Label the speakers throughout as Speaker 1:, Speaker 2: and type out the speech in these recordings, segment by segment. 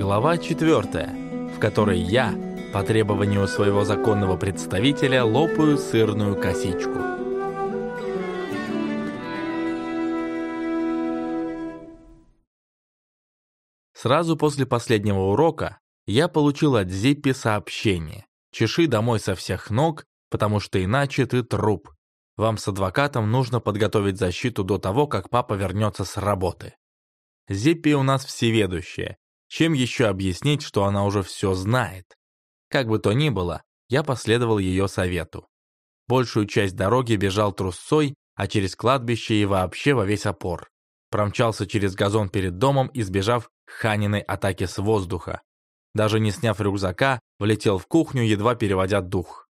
Speaker 1: Глава 4, в которой я, по требованию своего законного представителя, лопаю сырную косичку. Сразу после последнего урока я получил от Зиппи сообщение. «Чеши домой со всех ног, потому что иначе ты труп. Вам с адвокатом нужно подготовить защиту до того, как папа вернется с работы». Зиппи у нас всеведущая, чем еще объяснить, что она уже все знает? Как бы то ни было, я последовал ее совету. Большую часть дороги бежал трусцой, а через кладбище и вообще во весь опор. Промчался через газон перед домом, избежав Ханиной атаки с воздуха. Даже не сняв рюкзака, влетел в кухню, едва переводя дух.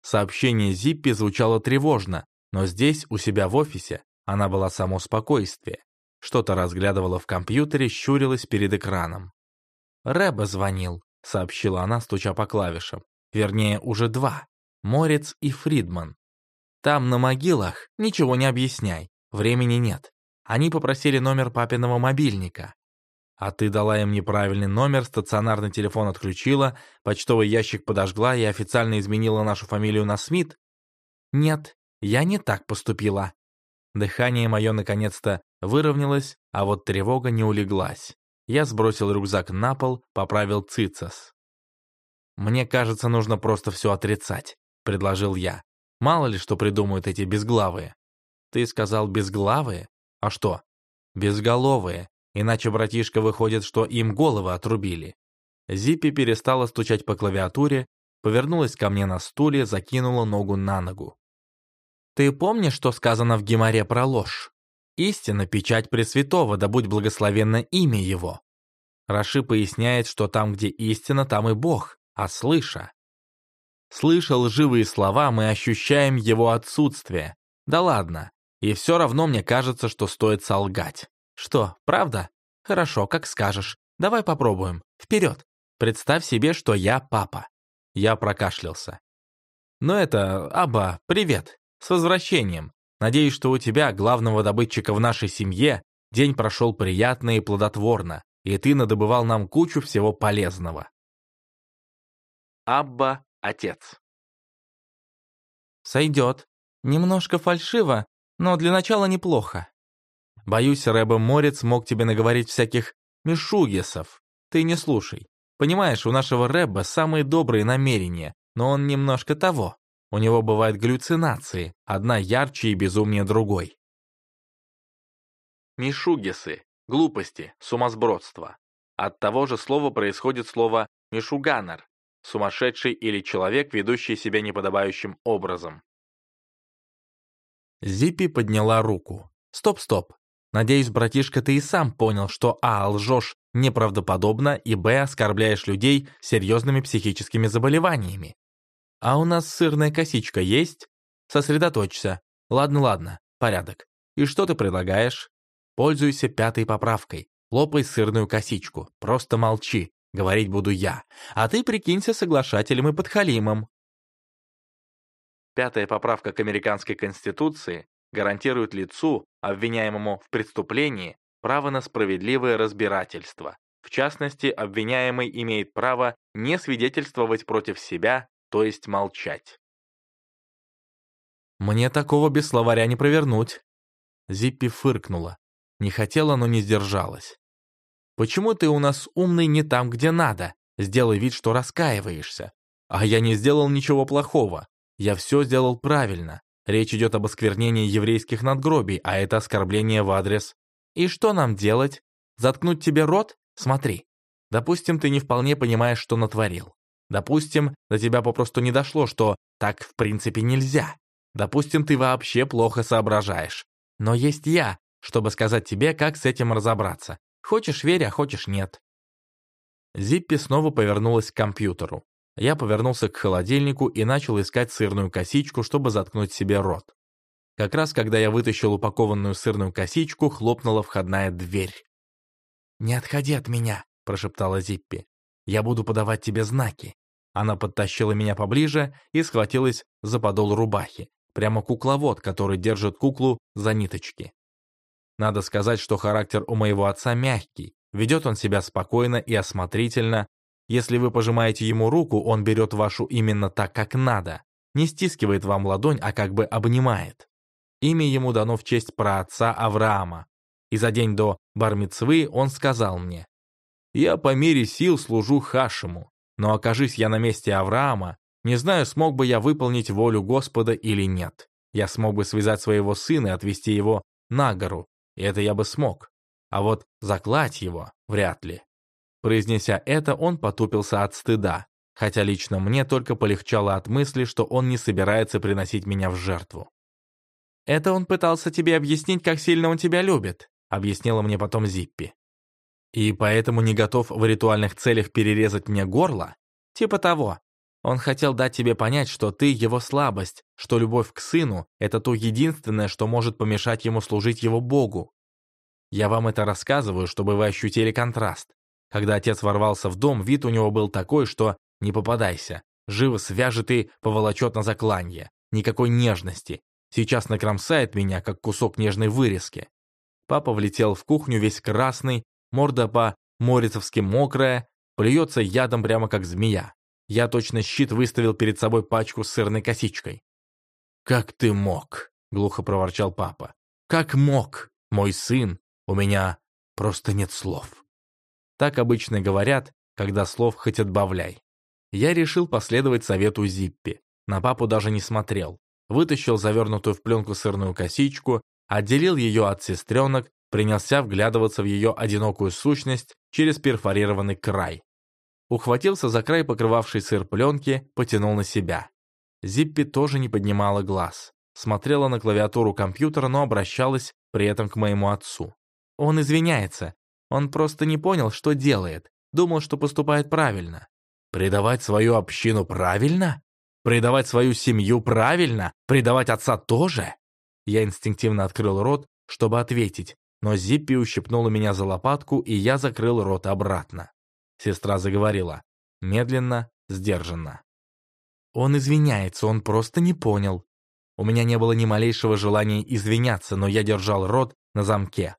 Speaker 1: Сообщение Зиппи звучало тревожно, но здесь, у себя в офисе, она была само спокойствие. Что-то разглядывала в компьютере, щурилась перед экраном. «Рэба звонил», — сообщила она, стуча по клавишам. Вернее, уже два. Морец и Фридман. Там, на могилах, ничего не объясняй. Времени нет. Они попросили номер папиного мобильника. А ты дала им неправильный номер, стационарный телефон отключила, почтовый ящик подожгла и официально изменила нашу фамилию на Смит? Нет, я не так поступила. Дыхание мое наконец-то выровнялось, а вот тревога не улеглась. Я сбросил рюкзак на пол, поправил цицас. «Мне кажется, нужно просто все отрицать», — предложил я. «Мало ли, что придумают эти безглавые». «Ты сказал безглавые? А что?» «Безголовые, иначе братишка выходит, что им головы отрубили». Зиппи перестала стучать по клавиатуре, повернулась ко мне на стуле, закинула ногу на ногу. «Ты помнишь, что сказано в Геморе про ложь?» Истина – печать Пресвятого, да будь благословенно имя Его. Раши поясняет, что там, где истина, там и Бог, а слыша. Слыша лживые слова, мы ощущаем его отсутствие. Да ладно, и все равно мне кажется, что стоит солгать. Что, правда? Хорошо, как скажешь. Давай попробуем. Вперед. Представь себе, что я папа. Я прокашлялся. Ну это, Аба, привет. С возвращением. Надеюсь, что у тебя, главного добытчика в нашей семье, день прошел приятно и плодотворно, и ты надобывал нам кучу всего полезного. Абба – отец. Сойдет. Немножко фальшиво, но для начала неплохо. Боюсь, Рэба Морец мог тебе наговорить всяких мишугесов. Ты не слушай. Понимаешь, у нашего Рэба самые добрые намерения, но он немножко того. У него бывают галлюцинации, одна ярче и безумнее другой. Мишугесы – глупости, сумасбродство. От того же слова происходит слово «мишуганер» – сумасшедший или человек, ведущий себя неподобающим образом. Зиппи подняла руку. «Стоп-стоп. Надеюсь, братишка, ты и сам понял, что а. лжешь неправдоподобно и б. оскорбляешь людей серьезными психическими заболеваниями. «А у нас сырная косичка есть?» «Сосредоточься. Ладно, ладно, порядок. И что ты предлагаешь?» «Пользуйся пятой поправкой. Лопай сырную косичку. Просто молчи. Говорить буду я. А ты прикинься соглашателем и подхалимом». Пятая поправка к американской конституции гарантирует лицу, обвиняемому в преступлении, право на справедливое разбирательство. В частности, обвиняемый имеет право не свидетельствовать против себя то есть молчать. «Мне такого без словаря не провернуть». Зиппи фыркнула. Не хотела, но не сдержалась. «Почему ты у нас умный не там, где надо? Сделай вид, что раскаиваешься. А я не сделал ничего плохого. Я все сделал правильно. Речь идет об осквернении еврейских надгробий, а это оскорбление в адрес. И что нам делать? Заткнуть тебе рот? Смотри. Допустим, ты не вполне понимаешь, что натворил. Допустим, до тебя попросту не дошло, что так в принципе нельзя. Допустим, ты вообще плохо соображаешь. Но есть я, чтобы сказать тебе, как с этим разобраться. Хочешь верь, а хочешь нет. Зиппи снова повернулась к компьютеру. Я повернулся к холодильнику и начал искать сырную косичку, чтобы заткнуть себе рот. Как раз когда я вытащил упакованную сырную косичку, хлопнула входная дверь. «Не отходи от меня», — прошептала Зиппи. Я буду подавать тебе знаки». Она подтащила меня поближе и схватилась за подол рубахи, прямо кукловод, который держит куклу за ниточки. Надо сказать, что характер у моего отца мягкий, Ведет он себя спокойно и осмотрительно. Если вы пожимаете ему руку, он берет вашу именно так, как надо. Не стискивает вам ладонь, а как бы обнимает. Имя ему дано в честь праотца Авраама. И за день до Бармицвы он сказал мне, «Я по мере сил служу Хашему, но окажись я на месте Авраама, не знаю, смог бы я выполнить волю Господа или нет. Я смог бы связать своего сына и отвезти его на гору, и это я бы смог. А вот заклать его вряд ли. Произнеся это, он потупился от стыда, хотя лично мне только полегчало от мысли, что он не собирается приносить меня в жертву. «Это он пытался тебе объяснить, как сильно он тебя любит», объяснила мне потом Зиппи. «И поэтому не готов в ритуальных целях перерезать мне горло? Типа того. Он хотел дать тебе понять, что ты его слабость, что любовь к сыну — это то единственное, что может помешать ему служить его Богу. Я вам это рассказываю, чтобы вы ощутили контраст. Когда отец ворвался в дом, вид у него был такой, что «не попадайся», живо свяжет и поволочет на закланье. Никакой нежности. Сейчас накромсает меня, как кусок нежной вырезки. Папа влетел в кухню весь красный, морда по-морицовски мокрая, плюется ядом прямо как змея. Я точно щит выставил перед собой пачку с сырной косичкой. «Как ты мог?» — глухо проворчал папа. «Как мог, мой сын? У меня просто нет слов». Так обычно говорят, когда слов хоть отбавляй. Я решил последовать совету Зиппи. На папу даже не смотрел. Вытащил завернутую в пленку сырную косичку, отделил ее от сестренок, принялся вглядываться в ее одинокую сущность через перфорированный край ухватился за край покрывавшей сыр пленки, потянул на себя. Зиппи тоже не поднимала глаз. Смотрела на клавиатуру компьютера, но обращалась при этом к моему отцу. Он извиняется. Он просто не понял, что делает. Думал, что поступает правильно. Предавать свою общину правильно? Предавать свою семью правильно? Предавать отца тоже? Я инстинктивно открыл рот, чтобы ответить, но Зиппи ущипнула меня за лопатку, и я закрыл рот обратно. Сестра заговорила. Медленно, сдержанно. Он извиняется, он просто не понял. У меня не было ни малейшего желания извиняться, но я держал рот на замке.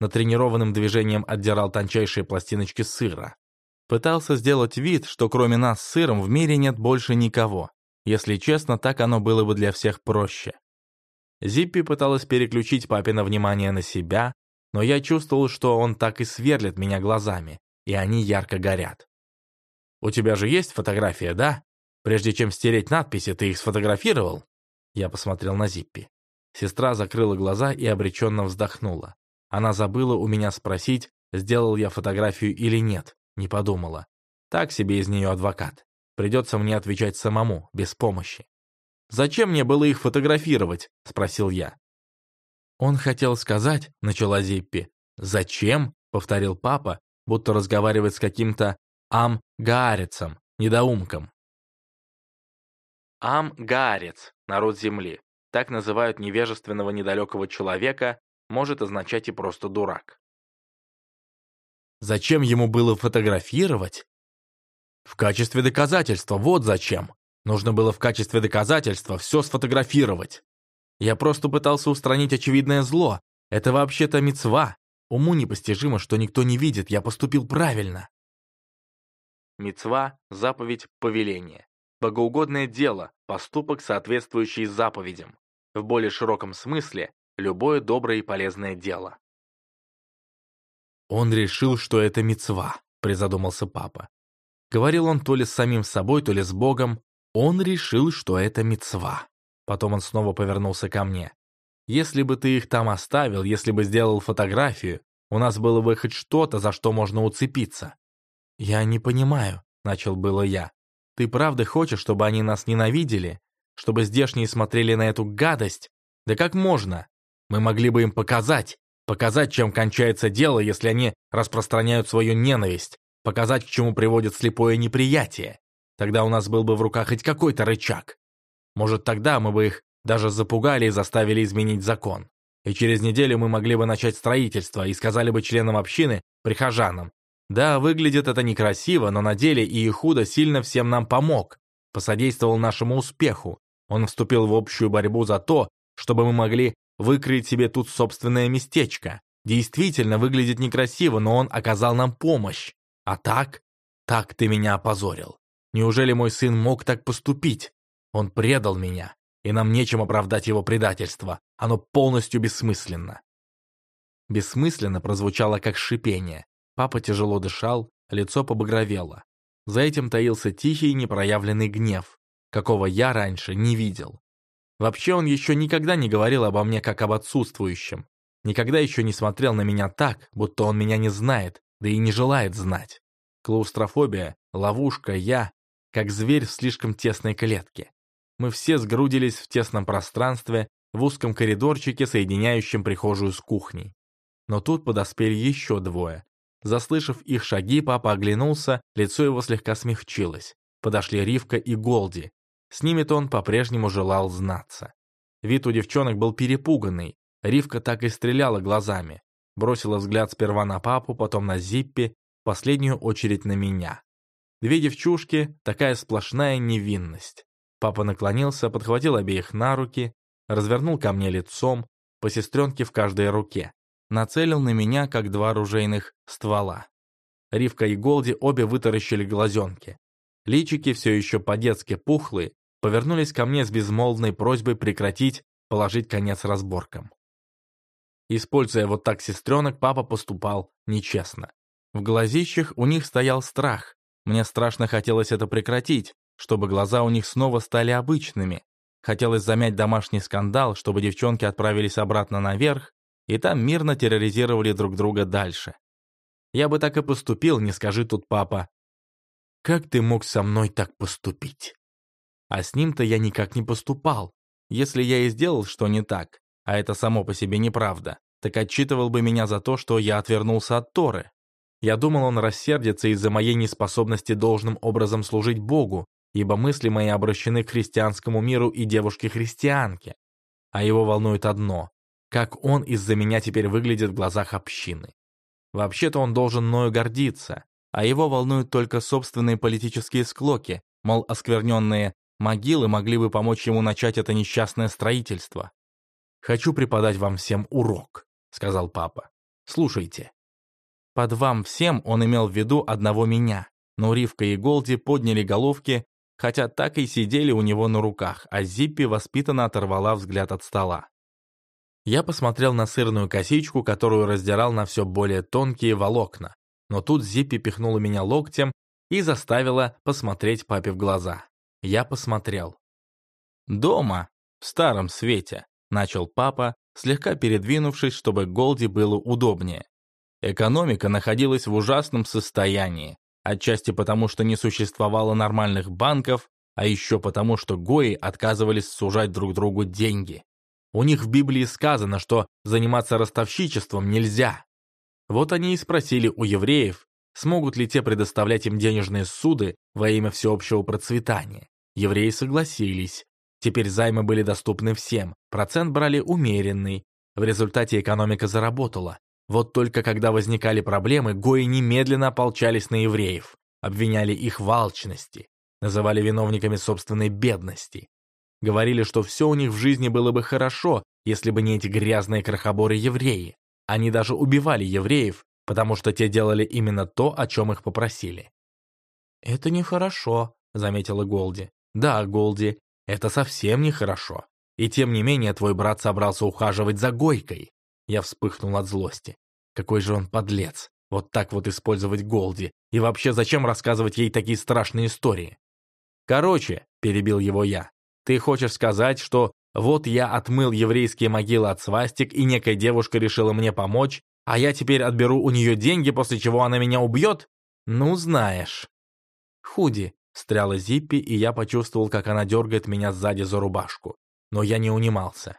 Speaker 1: Натренированным движением отдирал тончайшие пластиночки сыра. Пытался сделать вид, что кроме нас с сыром в мире нет больше никого. Если честно, так оно было бы для всех проще. Зиппи пыталась переключить папино внимание на себя, но я чувствовал, что он так и сверлит меня глазами и они ярко горят. «У тебя же есть фотография, да? Прежде чем стереть надписи, ты их сфотографировал?» Я посмотрел на Зиппи. Сестра закрыла глаза и обреченно вздохнула. Она забыла у меня спросить, сделал я фотографию или нет, не подумала. Так себе из нее адвокат. Придется мне отвечать самому, без помощи. «Зачем мне было их фотографировать?» — спросил я. «Он хотел сказать», — начала Зиппи. «Зачем?» — повторил папа, будто разговаривает с каким-то ам-гаарецом, недоумком. Ам-гаарец, народ Земли, так называют невежественного недалекого человека, может означать и просто дурак. Зачем ему было фотографировать? В качестве доказательства, вот зачем. Нужно было в качестве доказательства все сфотографировать. Я просто пытался устранить очевидное зло. Это вообще-то мецва, Уму непостижимо, что никто не видит, я поступил правильно. Мецва – заповедь, повеление. Богоугодное дело, поступок, соответствующий заповедям. В более широком смысле – любое доброе и полезное дело. «Он решил, что это мецва», – призадумался папа. Говорил он то ли с самим собой, то ли с Богом. Он решил, что это мецва. Потом он снова повернулся ко мне. Если бы ты их там оставил, если бы сделал фотографию, у нас было бы хоть что-то, за что можно уцепиться. Я не понимаю, начал было я. Ты правда хочешь, чтобы они нас ненавидели? Чтобы здешние смотрели на эту гадость? Да как можно? Мы могли бы им показать, показать, чем кончается дело, если они распространяют свою ненависть, показать, к чему приводит слепое неприятие. Тогда у нас был бы в руках хоть какой-то рычаг. Может, тогда мы бы их даже запугали и заставили изменить закон. И через неделю мы могли бы начать строительство и сказали бы членам общины, прихожанам, да, выглядит это некрасиво, но на деле Иехуда сильно всем нам помог, посодействовал нашему успеху. Он вступил в общую борьбу за то, чтобы мы могли выкроить себе тут собственное местечко. действительно выглядит некрасиво, но он оказал нам помощь. А так? Так ты меня опозорил. Неужели мой сын мог так поступить? Он предал меня, и нам нечем оправдать его предательство. Оно полностью бессмысленно. Бессмысленно прозвучало как шипение. Папа тяжело дышал, лицо побагровело. За этим таился тихий непроявленный гнев, какого я раньше не видел. Вообще он еще никогда не говорил обо мне как об отсутствующем. Никогда еще не смотрел на меня так, будто он меня не знает, да и не желает знать. Клаустрофобия, ловушка, я, как зверь в слишком тесной клетке. Мы все сгрудились в тесном пространстве, в узком коридорчике, соединяющем прихожую с кухней. Но тут подоспели еще двое. Заслышав их шаги, папа оглянулся, лицо его слегка смягчилось. Подошли Ривка и Голди. С ними-то он по-прежнему желал знаться. Вид у девчонок был перепуганный. Ривка так и стреляла глазами. Бросила взгляд сперва на папу, потом на Зиппи, последнюю очередь на меня. Две девчушки, такая сплошная невинность. Папа наклонился, подхватил обеих на руки, развернул ко мне лицом, по сестренке в каждой руке. Нацелил на меня, как два оружейных ствола. Ривка и Голди обе вытаращили глазенки. Личики, все еще по-детски пухлые, повернулись ко мне с безмолвной просьбой прекратить, положить конец разборкам. Используя вот так сестренок, папа поступал нечестно. В глазищах у них стоял страх. Мне страшно хотелось это прекратить, чтобы глаза у них снова стали обычными. Хотелось замять домашний скандал, чтобы девчонки отправились обратно наверх, и там мирно терроризировали друг друга дальше. Я бы так и поступил, не скажи тут папа. Как ты мог со мной так поступить? А с ним-то я никак не поступал. Если я и сделал что не так, а это само по себе неправда, так отчитывал бы меня за то, что я отвернулся от Торы. Я думал, он рассердится из-за моей неспособности должным образом служить Богу, ибо мысли мои обращены к христианскому миру и девушке-христианке. А его волнует одно — как он из-за меня теперь выглядит в глазах общины. Вообще-то он должен мною гордиться, а его волнуют только собственные политические склоки, мол, оскверненные могилы могли бы помочь ему начать это несчастное строительство. «Хочу преподать вам всем урок», — сказал папа. «Слушайте». Под «вам всем» он имел в виду одного меня, но Ривка и Голди подняли головки, хотя так и сидели у него на руках, а Зиппи воспитанно оторвала взгляд от стола. Я посмотрел на сырную косичку, которую раздирал на все более тонкие волокна, но тут Зиппи пихнула меня локтем и заставила посмотреть папе в глаза. Я посмотрел. «Дома, в старом свете», — начал папа, слегка передвинувшись, чтобы Голди было удобнее. Экономика находилась в ужасном состоянии, отчасти потому, что не существовало нормальных банков, а еще потому, что гои отказывались сужать друг другу деньги. У них в Библии сказано, что заниматься ростовщичеством нельзя. Вот они и спросили у евреев, смогут ли те предоставлять им денежные суды во имя всеобщего процветания. Евреи согласились, Теперь займы были доступны всем, процент брали умеренный. В результате экономика заработала. Вот только когда возникали проблемы, гои немедленно ополчались на евреев, обвиняли их в алчности, называли виновниками собственной бедности. Говорили, что все у них в жизни было бы хорошо, если бы не эти грязные крохоборы-евреи. Они даже убивали евреев, потому что те делали именно то, о чем их попросили. «Это нехорошо», — заметила Голди. «Да, Голди, это совсем нехорошо. И тем не менее твой брат собрался ухаживать за Гойкой. Я вспыхнул от злости. Какой же он подлец. Вот так вот использовать Голди. И вообще зачем рассказывать ей такие страшные истории? Короче, перебил его я, ты хочешь сказать, что вот я отмыл еврейские могилы от свастик, и некая девушка решила мне помочь, а я теперь отберу у нее деньги, после чего она меня убьет? Ну, знаешь. Худи, Встряла Зиппи, и я почувствовал, как она дергает меня сзади за рубашку. Но я не унимался.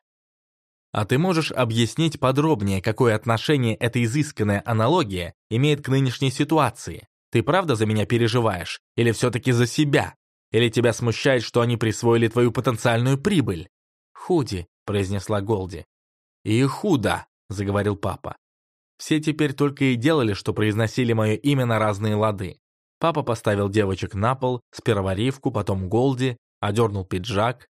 Speaker 1: А ты можешь объяснить подробнее, какое отношение эта изысканная аналогия имеет к нынешней ситуации? Ты правда за меня переживаешь? Или все-таки за себя? Или тебя смущает, что они присвоили твою потенциальную прибыль? Худи, произнесла Голди. И худо, заговорил папа. Все теперь только и делали, что произносили мое имя на разные лады. Папа поставил девочек на пол, сперва Ривку, потом Голди, одернул пиджак.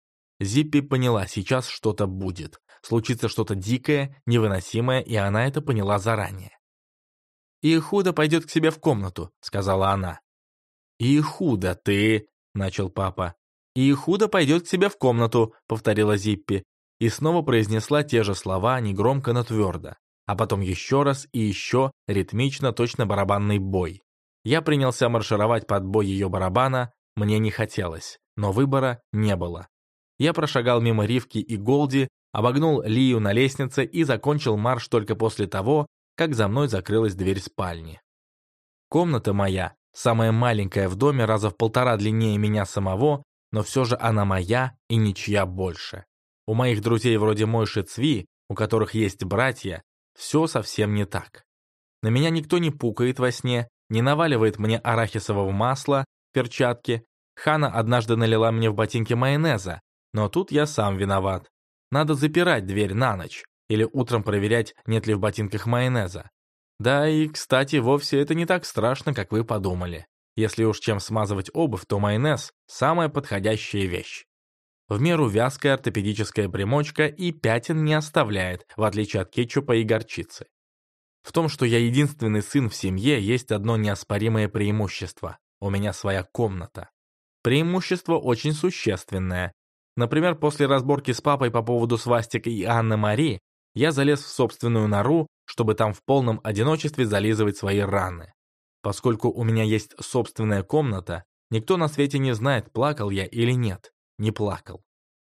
Speaker 1: Зиппи поняла, сейчас что-то будет. Случится что-то дикое, невыносимое, и она это поняла заранее. «И худо пойдет к себе в комнату», — сказала она. «И худо ты», — начал папа. «И худо пойдет к себе в комнату», — повторила Зиппи, и снова произнесла те же слова, негромко, но твердо. А потом еще раз и еще, ритмично, точно барабанный бой. Я принялся маршировать под бой ее барабана, мне не хотелось, но выбора не было. Я прошагал мимо Ривки и Голди, обогнул Лию на лестнице и закончил марш только после того, как за мной закрылась дверь спальни. Комната моя, самая маленькая в доме, раза в полтора длиннее меня самого, но все же она моя и ничья больше. У моих друзей вроде Мойши Цви, у которых есть братья, все совсем не так. На меня никто не пукает во сне, не наваливает мне арахисового масла, перчатки. Хана однажды налила мне в ботинки майонеза, но тут я сам виноват. Надо запирать дверь на ночь или утром проверять, нет ли в ботинках майонеза. Да и, кстати, вовсе это не так страшно, как вы подумали. Если уж чем смазывать обувь, то майонез – самая подходящая вещь. В меру вязкая ортопедическая примочка и пятен не оставляет, в отличие от кетчупа и горчицы. В том, что я единственный сын в семье, есть одно неоспоримое преимущество. У меня своя комната. Преимущество очень существенное. Например, после разборки с папой по поводу свастик и Анны Мари, я залез в собственную нору, чтобы там в полном одиночестве зализывать свои раны. Поскольку у меня есть собственная комната, никто на свете не знает, плакал я или нет. Не плакал.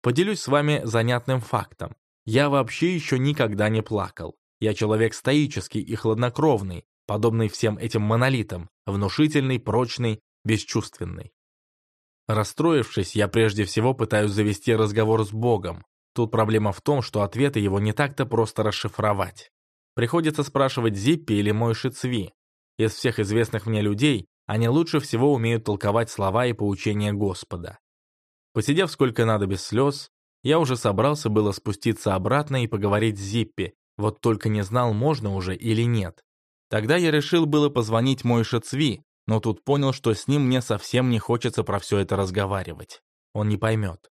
Speaker 1: Поделюсь с вами занятным фактом. Я вообще еще никогда не плакал. Я человек стоический и хладнокровный, подобный всем этим монолитам, внушительный, прочный, бесчувственный. Расстроившись, я прежде всего пытаюсь завести разговор с Богом. Тут проблема в том, что ответы его не так-то просто расшифровать. Приходится спрашивать Зиппи или Мойши Цви. Из всех известных мне людей, они лучше всего умеют толковать слова и поучения Господа. Посидев сколько надо без слез, я уже собрался было спуститься обратно и поговорить с Зиппи, вот только не знал, можно уже или нет. Тогда я решил было позвонить Мойше Цви, но тут понял, что с ним мне совсем не хочется про все это разговаривать. Он не поймет.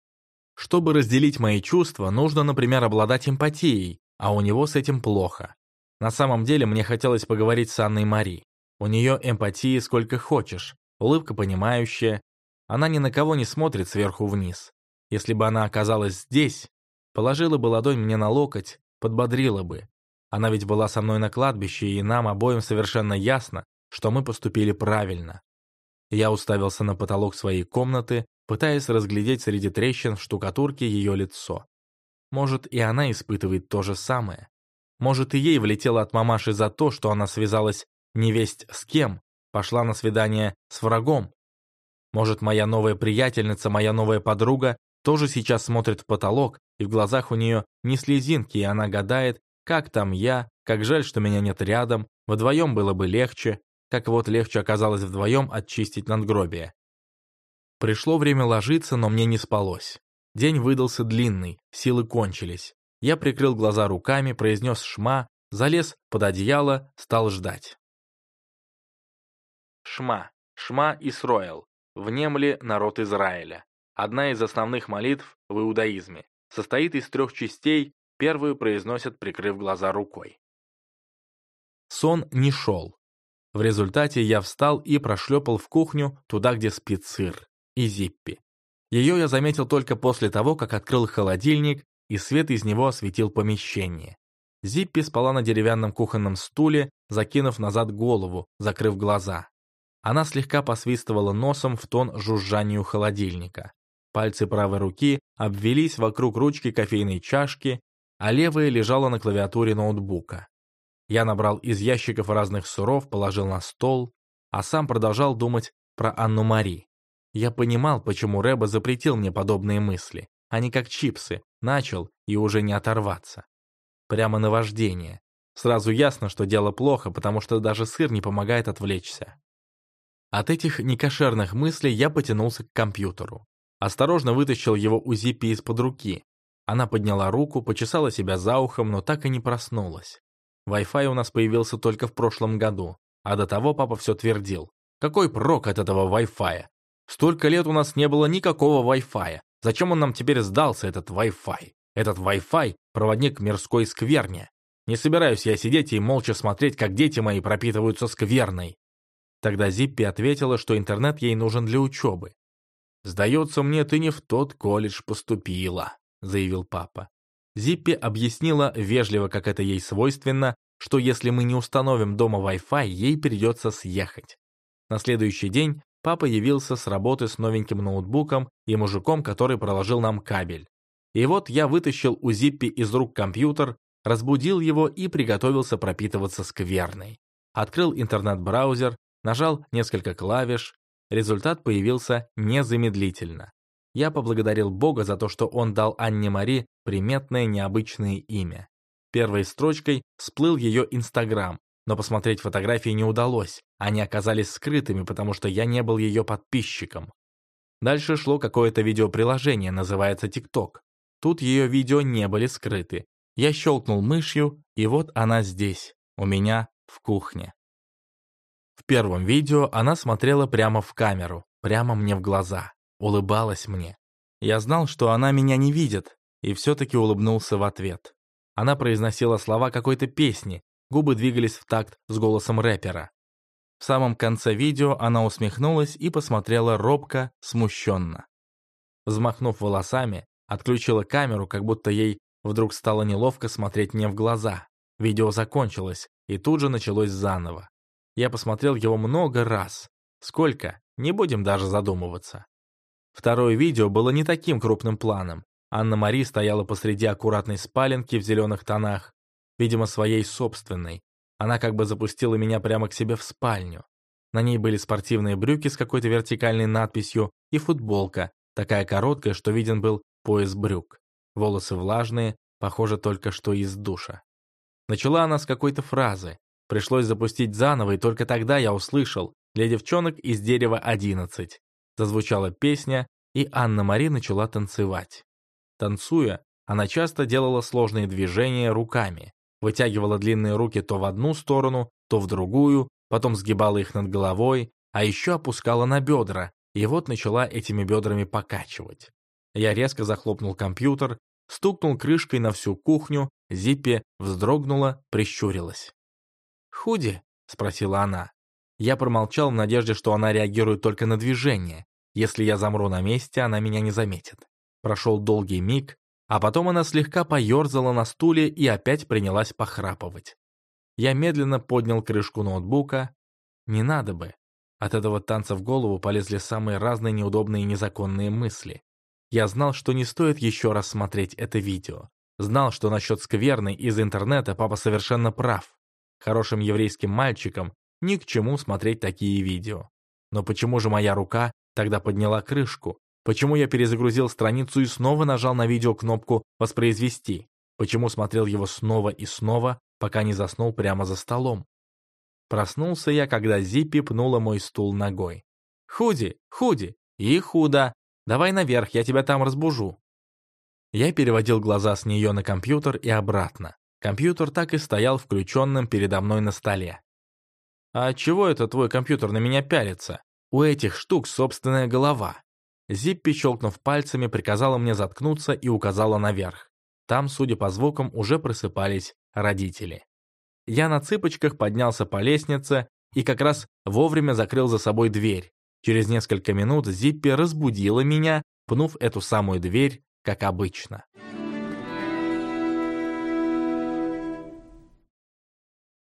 Speaker 1: Чтобы разделить мои чувства, нужно, например, обладать эмпатией, а у него с этим плохо. На самом деле мне хотелось поговорить с Анной Мари. У нее эмпатии сколько хочешь, улыбка понимающая. Она ни на кого не смотрит сверху вниз. Если бы она оказалась здесь, положила бы ладонь мне на локоть, подбодрила бы. Она ведь была со мной на кладбище, и нам обоим совершенно ясно, что мы поступили правильно. Я уставился на потолок своей комнаты, пытаясь разглядеть среди трещин в штукатурке ее лицо. Может, и она испытывает то же самое. Может, и ей влетело от мамаши за то, что она связалась невесть с кем, пошла на свидание с врагом. Может, моя новая приятельница, моя новая подруга тоже сейчас смотрит в потолок, и в глазах у нее не слезинки, и она гадает, как там я, как жаль, что меня нет рядом, вдвоем было бы легче, как вот легче оказалось вдвоем очистить надгробие. Пришло время ложиться, но мне не спалось. День выдался длинный, силы кончились. Я прикрыл глаза руками, произнес шма, залез под одеяло, стал ждать. Шма. Шма Исроэл. Внемли народ Израиля. Одна из основных молитв в иудаизме. Состоит из трех частей, первую произносят, прикрыв глаза рукой. Сон не шел. В результате я встал и прошлепал в кухню, туда, где спит сыр, и Зиппи. Ее я заметил только после того, как открыл холодильник, и свет из него осветил помещение. Зиппи спала на деревянном кухонном стуле, закинув назад голову, закрыв глаза. Она слегка посвистывала носом в тон жужжанию холодильника. Пальцы правой руки обвелись вокруг ручки кофейной чашки, а левая лежала на клавиатуре ноутбука. Я набрал из ящиков разных суров, положил на стол, а сам продолжал думать про Анну Мари. Я понимал, почему Рэба запретил мне подобные мысли. Они как чипсы, начал и уже не оторваться. Прямо на вождение. Сразу ясно, что дело плохо, потому что даже сыр не помогает отвлечься. От этих некошерных мыслей я потянулся к компьютеру. Осторожно вытащил его у Зиппи из-под руки. Она подняла руку, почесала себя за ухом, но так и не проснулась. Wi-Fi у нас появился только в прошлом году, а до того папа все твердил. Какой прок от этого Wi-Fi? Столько лет у нас не было никакого Wi-Fi. Зачем он нам теперь сдался, этот Wi-Fi? Этот Wi-Fi — проводник мирской скверни. Не собираюсь я сидеть и молча смотреть, как дети мои пропитываются скверной. Тогда Зиппи ответила, что интернет ей нужен для учебы. «Сдается мне, ты не в тот колледж поступила», — заявил папа. Зиппи объяснила, вежливо, как это ей свойственно, что если мы не установим дома Wi-Fi, ей придется съехать. На следующий день папа явился с работы с новеньким ноутбуком и мужиком, который проложил нам кабель. И вот я вытащил у Зиппи из рук компьютер, разбудил его и приготовился пропитываться скверной. Открыл интернет-браузер, нажал несколько клавиш, результат появился незамедлительно. Я поблагодарил Бога за то, что он дал Анне Мари приметное необычное имя. Первой строчкой всплыл ее Инстаграм, но посмотреть фотографии не удалось, они оказались скрытыми, потому что я не был ее подписчиком. Дальше шло какое-то видеоприложение, называется ТикТок. Тут ее видео не были скрыты. Я щелкнул мышью, и вот она здесь, у меня в кухне. В первом видео она смотрела прямо в камеру, прямо мне в глаза, улыбалась мне. Я знал, что она меня не видит, и все-таки улыбнулся в ответ. Она произносила слова какой-то песни, Губы двигались в такт с голосом рэпера. В самом конце видео она усмехнулась и посмотрела робко, смущенно. Взмахнув волосами, отключила камеру, как будто ей вдруг стало неловко смотреть мне в глаза. Видео закончилось, и тут же началось заново. Я посмотрел его много раз. Сколько? Не будем даже задумываться. Второе видео было не таким крупным планом. Анна-Мари стояла посреди аккуратной спаленки в зеленых тонах, видимо, своей собственной. Она как бы запустила меня прямо к себе в спальню. На ней были спортивные брюки с какой-то вертикальной надписью и футболка, такая короткая, что виден был пояс брюк. Волосы влажные, похоже, только что из душа. Начала она с какой-то фразы. Пришлось запустить заново, и только тогда я услышал «Для девчонок из дерева 11». Зазвучала песня, и Анна-Мари начала танцевать. Танцуя, она часто делала сложные движения руками вытягивала длинные руки то в одну сторону, то в другую, потом сгибала их над головой, а еще опускала на бедра, и вот начала этими бедрами покачивать. Я резко захлопнул компьютер, стукнул крышкой на всю кухню, Зиппи вздрогнула, прищурилась. «Худи?» — спросила она. Я промолчал в надежде, что она реагирует только на движение. Если я замру на месте, она меня не заметит. Прошел долгий миг, а потом она слегка поерзала на стуле и опять принялась похрапывать. Я медленно поднял крышку ноутбука. Не надо бы. От этого танца в голову полезли самые разные неудобные и незаконные мысли. Я знал, что не стоит еще раз смотреть это видео. Знал, что насчет скверны из интернета папа совершенно прав. Хорошим еврейским мальчикам ни к чему смотреть такие видео. Но почему же моя рука тогда подняла крышку, Почему я перезагрузил страницу и снова нажал на видео кнопку «Воспроизвести»? Почему смотрел его снова и снова, пока не заснул прямо за столом? Проснулся я, когда Зиппи пнула мой стул ногой. «Худи, худи, и худо! Давай наверх, я тебя там разбужу!» Я переводил глаза с нее на компьютер и обратно. Компьютер так и стоял включенным передо мной на столе. «А чего это твой компьютер на меня пялится? У этих штук собственная голова. Зиппи, щелкнув пальцами, приказала мне заткнуться и указала наверх. Там, судя по звукам, уже просыпались родители. Я на цыпочках поднялся по лестнице и как раз вовремя закрыл за собой дверь. Через несколько минут Зиппи разбудила меня, пнув эту самую дверь, как обычно.